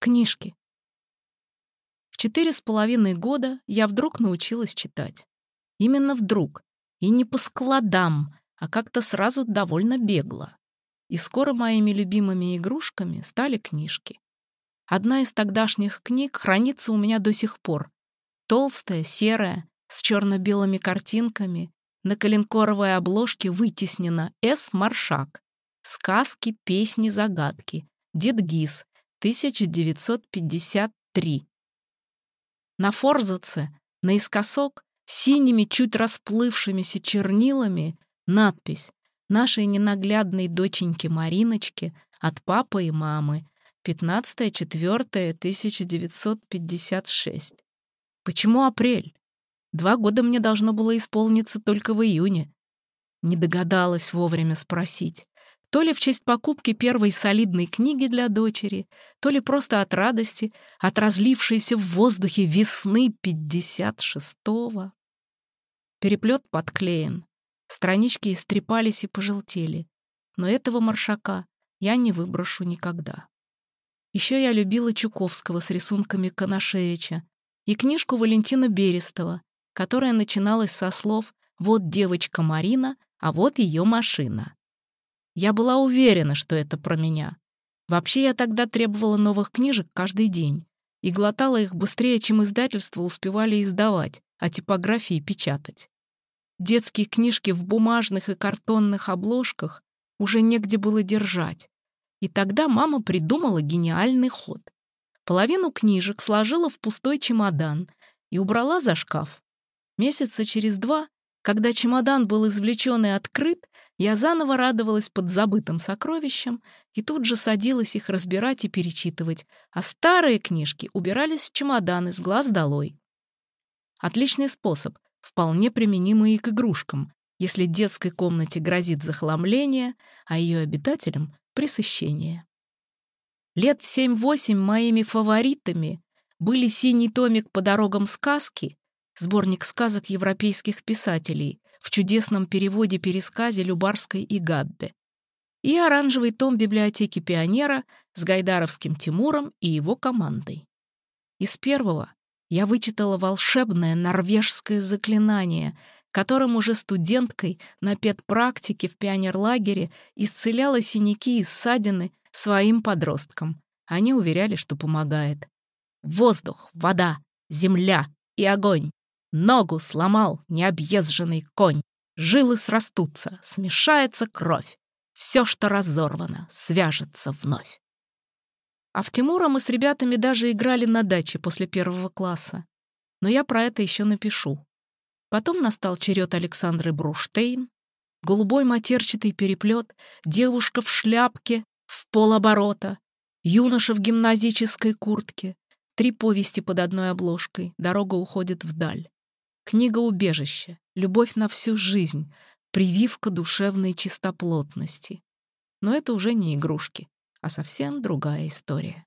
Книжки. В четыре с половиной года я вдруг научилась читать. Именно вдруг. И не по складам, а как-то сразу довольно бегло. И скоро моими любимыми игрушками стали книжки. Одна из тогдашних книг хранится у меня до сих пор. Толстая, серая, с черно-белыми картинками, на коленкоровой обложке вытеснено «С. Маршак». Сказки, песни, загадки. Дед Гиз, 1953. На форзаце, наискосок, синими, чуть расплывшимися чернилами надпись «Нашей ненаглядной доченьке Мариночке от папы и мамы. 15.04.1956». Почему апрель? Два года мне должно было исполниться только в июне. Не догадалась вовремя спросить. То ли в честь покупки первой солидной книги для дочери, то ли просто от радости, от разлившейся в воздухе весны 56-го. Переплет подклеен. Странички истрепались и пожелтели. Но этого маршака я не выброшу никогда. Еще я любила Чуковского с рисунками Коношевича и книжку Валентина Берестова, которая начиналась со слов «Вот девочка Марина, а вот ее машина». Я была уверена, что это про меня. Вообще я тогда требовала новых книжек каждый день и глотала их быстрее, чем издательства успевали издавать, а типографии печатать. Детские книжки в бумажных и картонных обложках уже негде было держать. И тогда мама придумала гениальный ход. Половину книжек сложила в пустой чемодан и убрала за шкаф. Месяца через два, когда чемодан был извлечен и открыт, я заново радовалась под забытым сокровищем и тут же садилась их разбирать и перечитывать, а старые книжки убирались в чемоданы с глаз долой. Отличный способ, вполне применимый и к игрушкам, если детской комнате грозит захламление, а ее обитателям — пресыщение. Лет в семь-восемь моими фаворитами были синий томик «По дорогам сказки», сборник сказок европейских писателей, в чудесном переводе-пересказе Любарской и Габбе, и оранжевый том библиотеки пионера с Гайдаровским Тимуром и его командой. Из первого я вычитала волшебное норвежское заклинание, которым уже студенткой на педпрактике в пионерлагере исцеляла синяки и ссадины своим подросткам. Они уверяли, что помогает. Воздух, вода, земля и огонь. Ногу сломал необъезженный конь. Жилы срастутся, смешается кровь. Все, что разорвано, свяжется вновь. А в Тимура мы с ребятами даже играли на даче после первого класса. Но я про это еще напишу. Потом настал черед Александры Бруштейн, голубой матерчатый переплет, девушка в шляпке в полоборота, юноша в гимназической куртке, три повести под одной обложкой, дорога уходит вдаль. Книга убежище, любовь на всю жизнь, прививка душевной чистоплотности. Но это уже не игрушки, а совсем другая история.